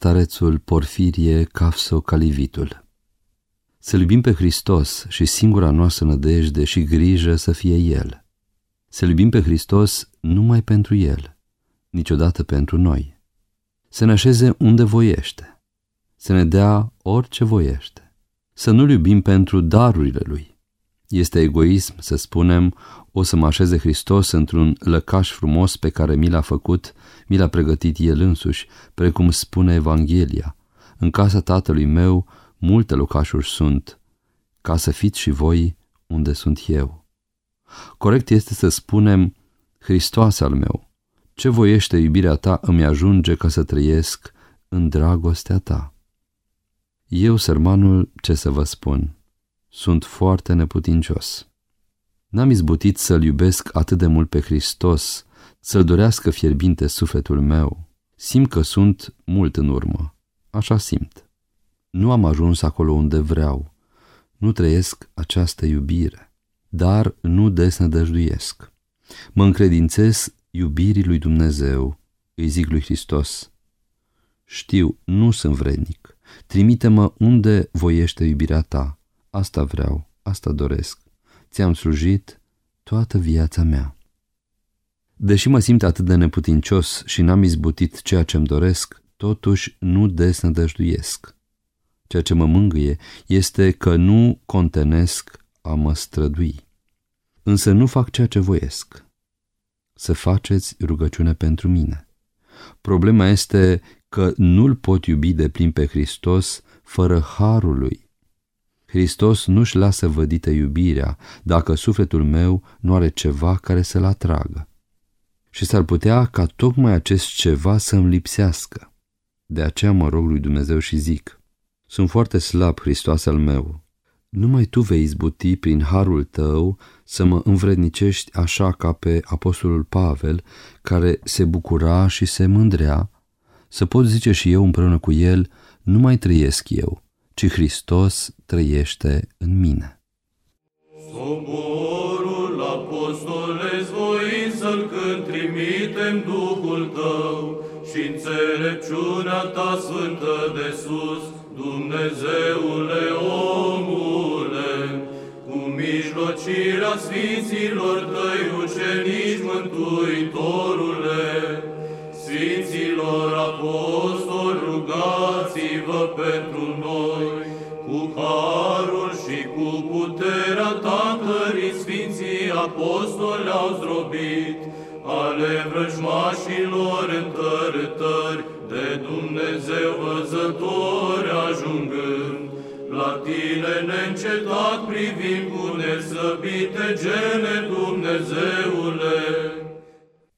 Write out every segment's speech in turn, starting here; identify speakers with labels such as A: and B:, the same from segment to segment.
A: starețul Porfirie Cafso Calivitul. Să iubim pe Hristos și singura noastră nădejde și grijă să fie El. Să iubim pe Hristos numai pentru El, niciodată pentru noi. Să ne așeze unde voiește, să ne dea orice voiește. Să nu-L iubim pentru darurile Lui. Este egoism să spunem, o să mă așeze Hristos într-un lăcaș frumos pe care mi l-a făcut, mi l-a pregătit El însuși, precum spune Evanghelia. În casa Tatălui meu multe locașuri sunt, ca să fiți și voi unde sunt eu. Corect este să spunem, Hristos al meu, ce voiește iubirea ta îmi ajunge ca să trăiesc în dragostea ta. Eu, sărmanul, ce să vă spun, sunt foarte neputincios. N-am izbutit să-L iubesc atât de mult pe Hristos, să-L dorească fierbinte sufletul meu. Simt că sunt mult în urmă. Așa simt. Nu am ajuns acolo unde vreau. Nu trăiesc această iubire, dar nu desnădăjduiesc. Mă încredințez iubirii lui Dumnezeu, îi zic lui Hristos. Știu, nu sunt vrednic. Trimite-mă unde voiește iubirea ta. Asta vreau, asta doresc. Ți-am slujit toată viața mea. Deși mă simt atât de neputincios și n-am izbutit ceea ce-mi doresc, totuși nu desnădăjduiesc. Ceea ce mă mângâie este că nu contenesc a mă strădui. Însă nu fac ceea ce voiesc. Să faceți rugăciune pentru mine. Problema este că nu-L pot iubi de plin pe Hristos fără harul lui. Hristos nu-și lasă vădită iubirea dacă sufletul meu nu are ceva care să-l atragă. Și s-ar putea ca tocmai acest ceva să-mi lipsească. De aceea mă rog lui Dumnezeu și zic, sunt foarte slab, Hristos al meu. Numai Tu vei izbuti prin harul Tău să mă învrednicești așa ca pe apostolul Pavel, care se bucura și se mândrea, să pot zice și eu împreună cu el, nu mai trăiesc eu, ci Hristos trăiește în mine.
B: Soborul apostole voi să-l cânt, trimitem Duhul Tău și înțelepciunea Ta sfântă de sus, Dumnezeule omule, cu mijlocirea Sfinților Tăi ucenici Mântuitorule, Apostoli au zdrobit, ale vrăjmașilor întărătări, de Dumnezeu văzători ajungând, la tine neîncetat privim cu nesăbite gene, Dumnezeule.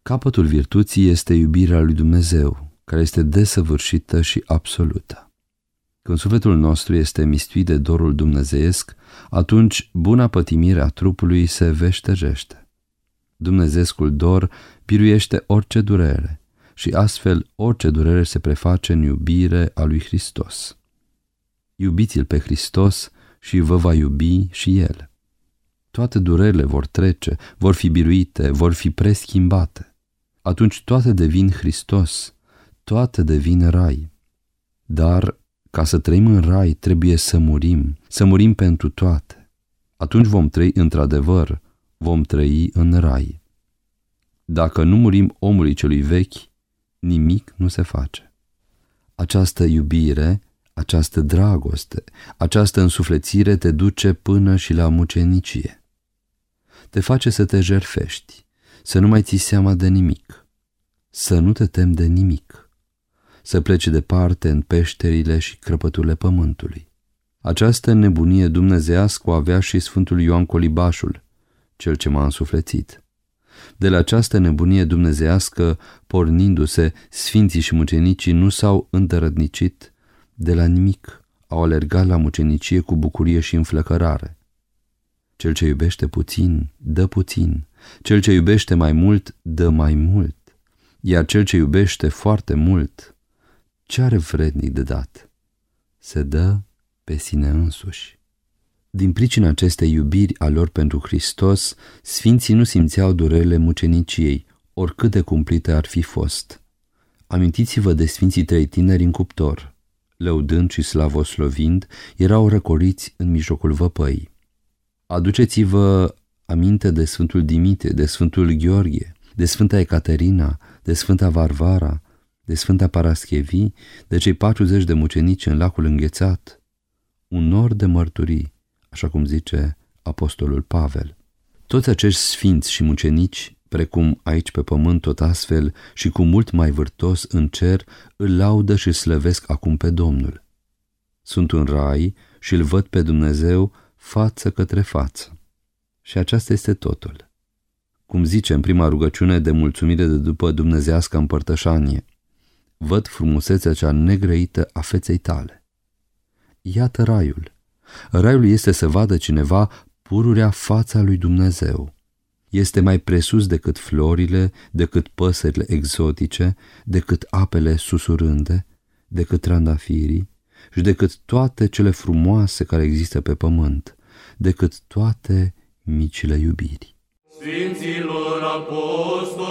A: Capătul virtuții este iubirea lui Dumnezeu, care este desăvârșită și absolută. Când sufletul nostru este mistuit de dorul dumnezeiesc, atunci buna pătimire a trupului se veștejește. Dumnezeescul dor biruiește orice durere, și astfel orice durere se preface în iubire a lui Hristos. Iubiți-L pe Hristos și vă va iubi și El. Toate durerile vor trece, vor fi biruite, vor fi preschimbate. Atunci toate devin Hristos, toate devin rai. Dar ca să trăim în rai trebuie să murim, să murim pentru toate. Atunci vom trăi într-adevăr, vom trăi în rai. Dacă nu murim omului celui vechi, nimic nu se face. Această iubire, această dragoste, această însuflețire te duce până și la mucenicie. Te face să te jerfești, să nu mai ții seama de nimic, să nu te temi de nimic, să pleci departe în peșterile și crăpăturile pământului. Această nebunie dumnezească o avea și Sfântul Ioan Colibașul, cel ce m-a însuflețit. De la această nebunie dumnezească, pornindu-se, sfinții și mucenicii nu s-au îndărădnicit de la nimic, au alergat la mucenicie cu bucurie și înflăcărare. Cel ce iubește puțin, dă puțin, cel ce iubește mai mult, dă mai mult, iar cel ce iubește foarte mult, ce are vrednic de dat? Se dă pe sine însuși. Din pricina acestei iubiri a lor pentru Hristos, sfinții nu simțeau durerile muceniciei, oricât de cumplite ar fi fost. Amintiți-vă de Sfinții Trei Tineri în cuptor. Lăudând și slavoslovind, erau răcoriți în mijlocul văpăii. Aduceți-vă aminte de Sfântul Dimite, de Sfântul Gheorghe, de Sfânta Ecaterina, de Sfânta Varvara, de Sfânta Paraschevi, de cei 40 de mucenici în lacul înghețat. Un nor de mărturii, așa cum zice Apostolul Pavel. Toți acești sfinți și mucenici, precum aici pe pământ tot astfel și cu mult mai vârtos în cer, îl laudă și slăvesc acum pe Domnul. Sunt în rai și îl văd pe Dumnezeu față către față. Și aceasta este totul. Cum zice în prima rugăciune de mulțumire de după dumnezească împărtășanie, văd frumusețea cea negrăită a feței tale. Iată raiul. Raiul este să vadă cineva pururea fața lui Dumnezeu. Este mai presus decât florile, decât păsările exotice, decât apele susurânde, decât trandafirii și decât toate cele frumoase care există pe pământ, decât toate micile iubiri.
B: Sfinților apostoli,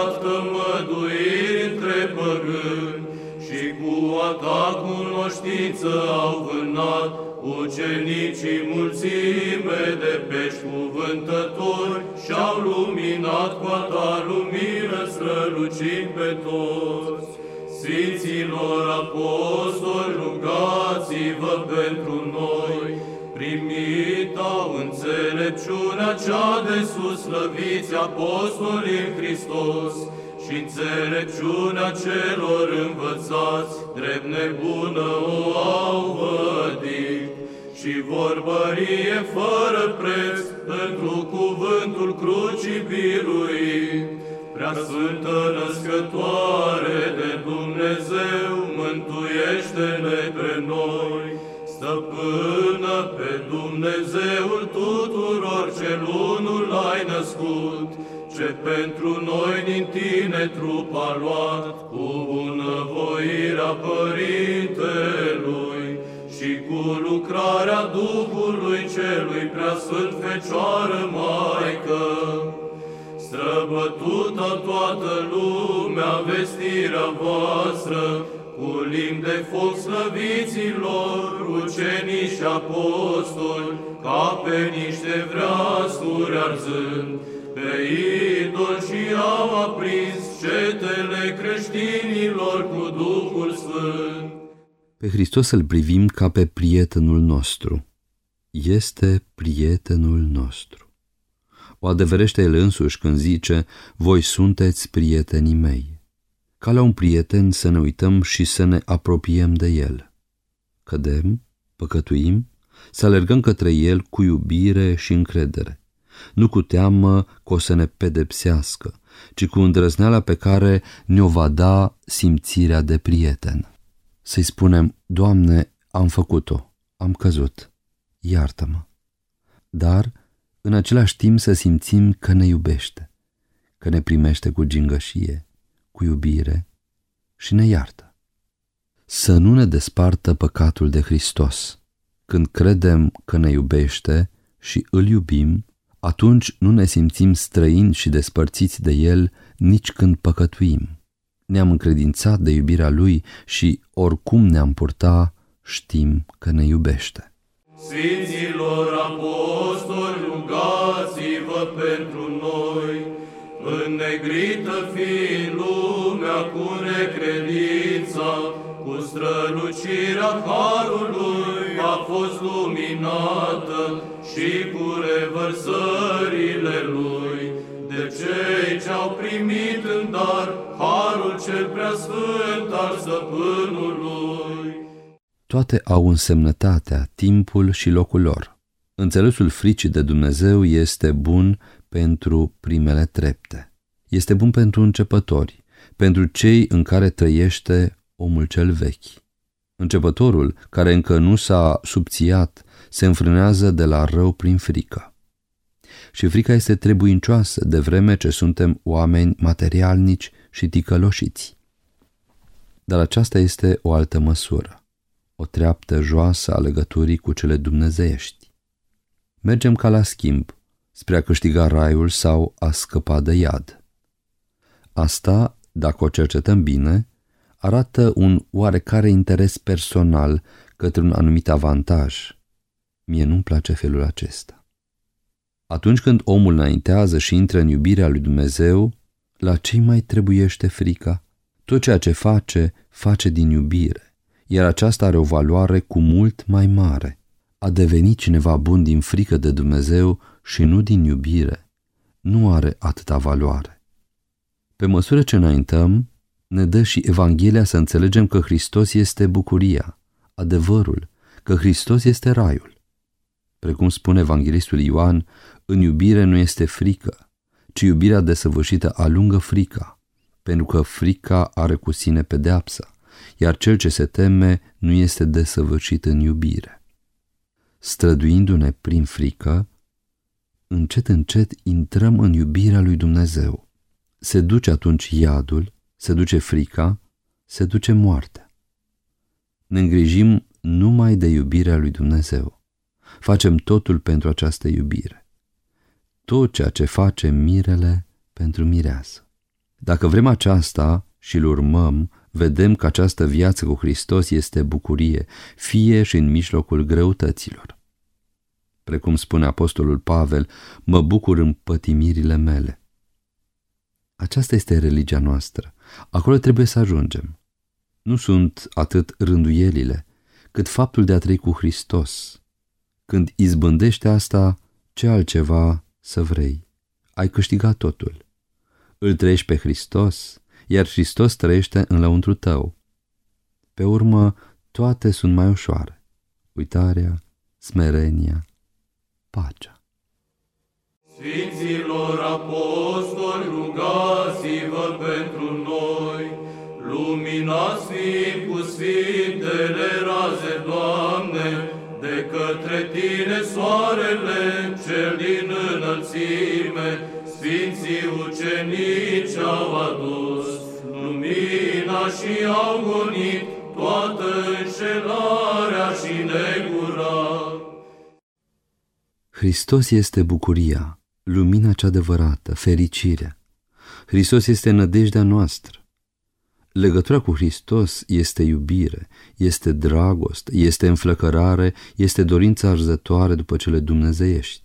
B: lucrat tămăduiri între păgâni și cu a Ta cunoștință au vânat ucenicii mulțime de pești cuvântători și-au luminat cu a Ta lumină strălucind pe toți. Sfinților apostoli, rugați-vă pentru noi, primitau înțelepciunea cea de sus, slăviți apostolii în Hristos, și înțelepciunea celor învățați, drept nebună o au vădit, și vorbărie fără preț pentru cuvântul crucii biruit. Prea Sfântă Născătoare de Dumnezeu, mântuiește-ne tine trup a luat, cu bunăvoirea Părintelui și cu lucrarea Duhului celui preasfânt Fecioară Maică, străbătută toată lumea vestirea voastră, cu limbi de foc slăviților, ucenici și apostoli, ca pe niște vreasturi arzând, pe idol și au aprins cetele creștinilor cu Duhul Sfânt.
A: Pe Hristos îl privim ca pe prietenul nostru. Este prietenul nostru. O adeverește el însuși când zice, voi sunteți prietenii mei. Ca la un prieten să ne uităm și să ne apropiem de el. Cădem, păcătuim, să alergăm către el cu iubire și încredere, nu cu teamă că o să ne pedepsească, ci cu îndrăzneala pe care ne-o va da simțirea de prieten. Să-i spunem, Doamne, am făcut-o, am căzut, iartă-mă. Dar în același timp să simțim că ne iubește, că ne primește cu gingășie, cu iubire și ne iartă. Să nu ne despartă păcatul de Hristos. Când credem că ne iubește și îl iubim, atunci nu ne simțim străini și despărțiți de El nici când păcătuim. Ne-am încredințat de iubirea Lui și oricum ne-am purta, știm că ne iubește.
B: Sfinților apostoli, rugați-vă pentru noi, înnegrită fiind lumea cu necredința, cu strălucirea Harului a fost luminată și cu revărsările Lui, de cei ce-au primit în dar Harul cel preasfânt al Stăpânului
A: toate au însemnătatea, timpul și locul lor. Înțelesul fricii de Dumnezeu este bun pentru primele trepte. Este bun pentru începători, pentru cei în care trăiește omul cel vechi. Începătorul, care încă nu s-a subțiat, se înfrânează de la rău prin frică. Și frica este trebuincioasă de vreme ce suntem oameni materialnici și ticăloșiți. Dar aceasta este o altă măsură o treaptă joasă a legăturii cu cele dumnezeiești. Mergem ca la schimb, spre a câștiga raiul sau a scăpa de iad. Asta, dacă o cercetăm bine, arată un oarecare interes personal către un anumit avantaj. Mie nu-mi place felul acesta. Atunci când omul înaintează și intră în iubirea lui Dumnezeu, la ce mai trebuiește frica? Tot ceea ce face, face din iubire, iar aceasta are o valoare cu mult mai mare. A deveni cineva bun din frică de Dumnezeu și nu din iubire, nu are atâta valoare. Pe măsură ce înaintăm, ne dă și Evanghelia să înțelegem că Hristos este bucuria, adevărul, că Hristos este raiul. Precum spune Evanghelistul Ioan, în iubire nu este frică, ci iubirea desăvârșită alungă frica, pentru că frica are cu sine pedeapsa, iar cel ce se teme nu este desăvârșit în iubire. Străduindu-ne prin frică, încet încet intrăm în iubirea lui Dumnezeu. Se duce atunci iadul, se duce frica, se duce moartea. Ne îngrijim numai de iubirea lui Dumnezeu. Facem totul pentru această iubire. Tot ceea ce face mirele pentru mireasă. Dacă vrem aceasta și îl urmăm, vedem că această viață cu Hristos este bucurie, fie și în mijlocul greutăților. Precum spune apostolul Pavel, mă bucur în pătimirile mele. Aceasta este religia noastră. Acolo trebuie să ajungem. Nu sunt atât rânduielile, cât faptul de a trăi cu Hristos. Când izbândește asta, ce altceva să vrei? Ai câștigat totul. Îl trăiești pe Hristos, iar Hristos trăiește în lăuntru tău. Pe urmă, toate sunt mai ușoare. Uitarea, smerenia, pacea.
B: Sfinților apostoli, rugați-vă pentru noi, luminați Tine soarele cel din înălțime, Sfinții ucenici au adus lumina și au gonit toată înșelarea și negura.
A: Hristos este bucuria, lumina cea adevărată, fericirea. Hristos este nădejdea noastră. Legătura cu Hristos este iubire, este dragoste, este înflăcărare, este dorința arzătoare după cele dumnezeiești.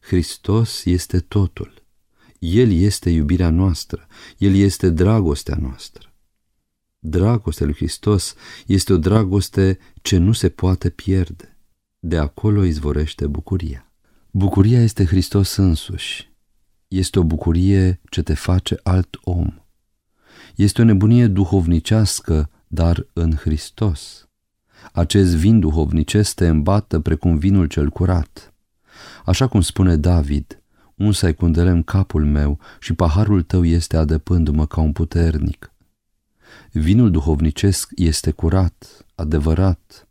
A: Hristos este totul. El este iubirea noastră, El este dragostea noastră. Dragostea lui Hristos este o dragoste ce nu se poate pierde. De acolo izvorește bucuria. Bucuria este Hristos însuși. Este o bucurie ce te face alt om. Este o nebunie duhovnicească, dar în Hristos. Acest vin duhovnicesc te îmbată precum vinul cel curat. Așa cum spune David, unsai cu în capul meu și paharul tău este adăpându-mă ca un puternic. Vinul duhovnicesc este curat, adevărat,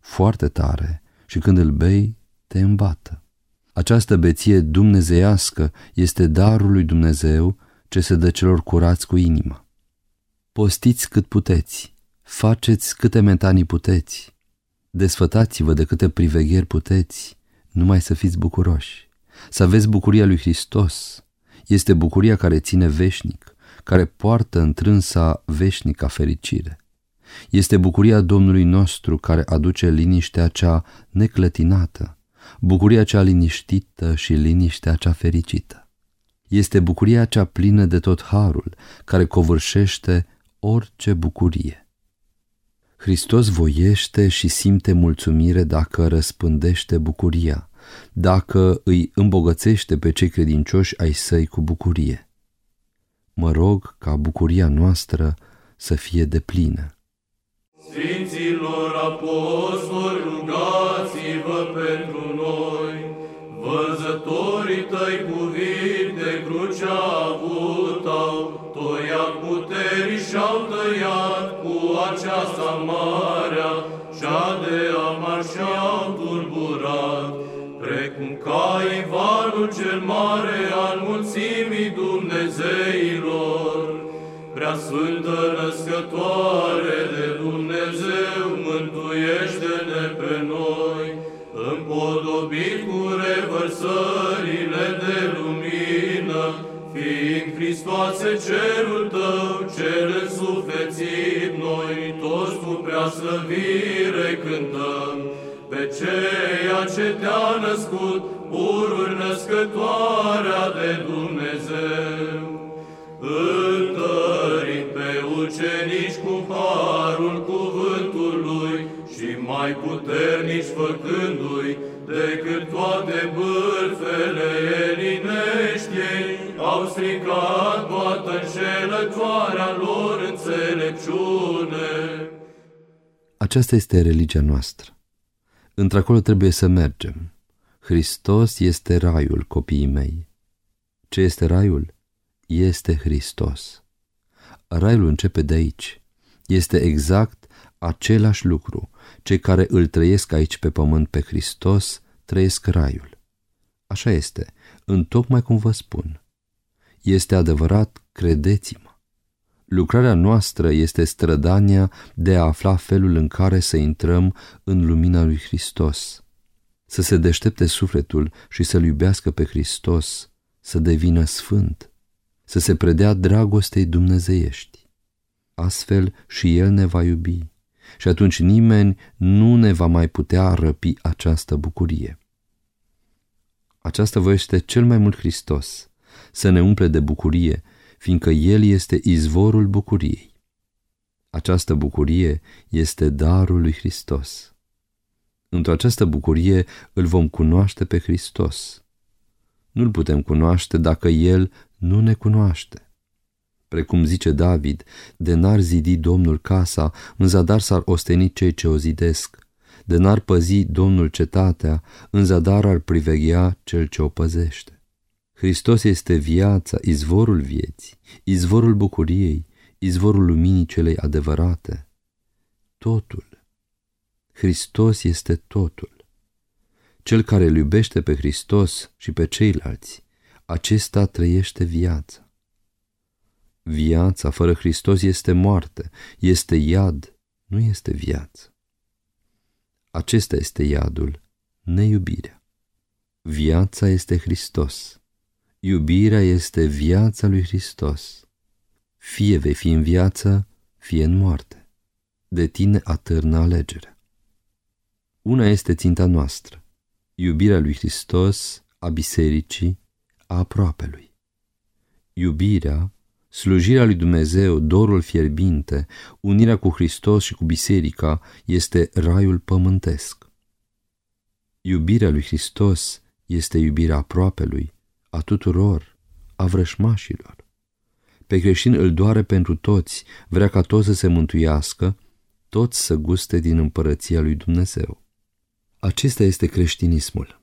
A: foarte tare și când îl bei, te îmbată. Această beție dumnezeiască este darul lui Dumnezeu ce se dă celor curați cu inima. Postiți cât puteți, faceți câte mentanii puteți, desfătați-vă de câte privegheri puteți, numai să fiți bucuroși, să aveți bucuria lui Hristos. Este bucuria care ține veșnic, care poartă întrânsa veșnica fericire. Este bucuria Domnului nostru care aduce liniștea cea neclătinată, bucuria cea liniștită și liniștea cea fericită. Este bucuria cea plină de tot harul, care covârșește orice bucurie. Hristos voiește și simte mulțumire dacă răspândește bucuria, dacă îi îmbogățește pe cei credincioși ai săi cu bucurie. Mă rog ca bucuria noastră să fie deplină.
B: Sfinților apostoli, rugați-vă pentru noi, văzătorii tăi cuvinte însuflețit, noi toți cu prea slăvire cântăm, pe ceea ce te-a născut, purul născătoarea de Dumnezeu. Întărit pe ucenici cu harul cuvântului și mai puternici făcându-i decât toate bârfele elinești au stricat toată înșelătoarea lor înțelepciune.
A: Aceasta este religia noastră. Într-acolo trebuie să mergem. Hristos este raiul, copiii mei. Ce este raiul? Este Hristos. Raiul începe de aici. Este exact același lucru. Cei care îl trăiesc aici pe pământ pe Hristos trăiesc raiul. Așa este, întocmai cum vă spun. Este adevărat, credeți-mă. Lucrarea noastră este strădania de a afla felul în care să intrăm în lumina lui Hristos, să se deștepte sufletul și să-L iubească pe Hristos, să devină sfânt, să se predea dragostei dumnezeiești. Astfel și El ne va iubi și atunci nimeni nu ne va mai putea răpi această bucurie. Aceasta voiește cel mai mult Hristos, să ne umple de bucurie, fiindcă El este izvorul bucuriei. Această bucurie este darul lui Hristos. Într-o această bucurie îl vom cunoaște pe Hristos. Nu-l putem cunoaște dacă El nu ne cunoaște. Precum zice David, de n-ar zidi Domnul casa, în zadar s-ar osteni cei ce o zidesc. De n-ar păzi Domnul cetatea, în zadar ar priveghea cel ce o păzește. Hristos este viața, izvorul vieții, izvorul bucuriei, izvorul luminii celei adevărate. Totul. Hristos este totul. Cel care îl iubește pe Hristos și pe ceilalți, acesta trăiește viața. Viața fără Hristos este moarte, este iad, nu este viață. Acesta este iadul, neiubirea. Viața este Hristos. Iubirea este viața lui Hristos. Fie vei fi în viață, fie în moarte. De tine atârnă alegerea. Una este ținta noastră, iubirea lui Hristos, a bisericii, a aproapelui. Iubirea, slujirea lui Dumnezeu, dorul fierbinte, unirea cu Hristos și cu biserica este raiul pământesc. Iubirea lui Hristos este iubirea aproapelui, a tuturor, a vrășmașilor. Pe creștin îl doare pentru toți, vrea ca toți să se mântuiască, toți să guste din împărăția lui Dumnezeu. Acesta este creștinismul.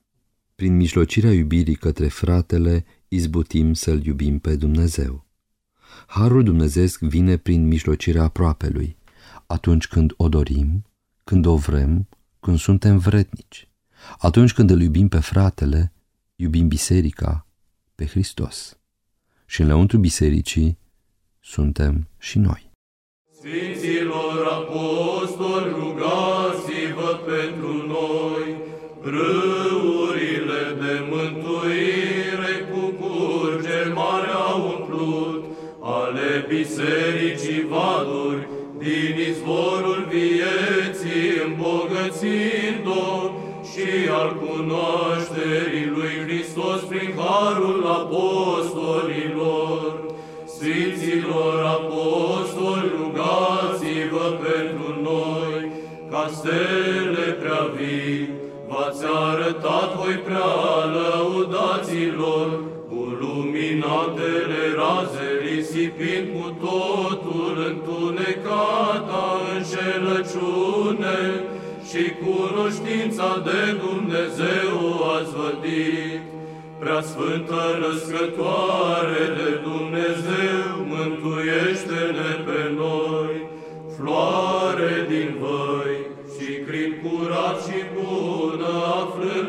A: Prin mijlocirea iubirii către fratele, izbutim să-L iubim pe Dumnezeu. Harul Dumnezeesc vine prin mijlocirea aproapelui, atunci când o dorim, când o vrem, când suntem vrednici. Atunci când îl iubim pe fratele, iubim biserica, pe Hristos. Și în lăuntru bisericii suntem și noi.
B: Sfinților apostoli, rugați-vă pentru noi, râurile de mântuire cu curge mare au umplut, ale bisericii vaduri, din izvorul vieții îmbogățind-o și al cunoașterii lui Hristos prin harul și cunoștința de Dumnezeu ați vădit. Prea Sfântă Născătoare de Dumnezeu, mântuiește-ne pe noi, floare din voi și crin curat și bună aflând.